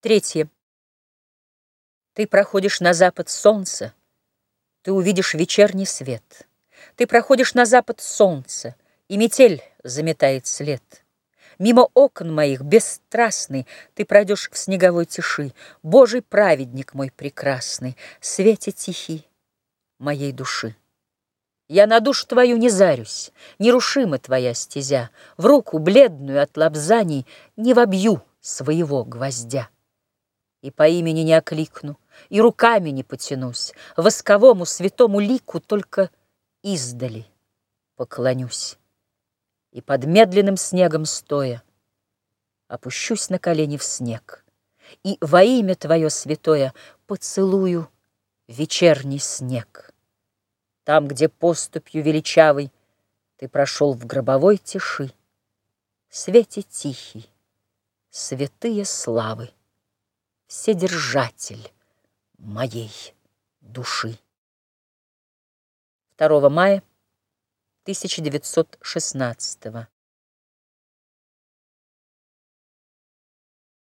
Третье. Ты проходишь на запад солнца, Ты увидишь вечерний свет. Ты проходишь на запад солнца, И метель заметает след. Мимо окон моих, бесстрастный, Ты пройдешь в снеговой тиши. Божий праведник мой прекрасный, Свете тихий моей души. Я на душу твою не зарюсь, Нерушима твоя стезя, В руку бледную от лобзаний Не вобью своего гвоздя. И по имени не окликну, И руками не потянусь, Восковому святому лику Только издали поклонюсь. И под медленным снегом стоя Опущусь на колени в снег И во имя твое святое Поцелую вечерний снег. Там, где поступью величавой Ты прошел в гробовой тиши, Свете тихий, святые славы, Вседержатель моей души. 2 мая 1916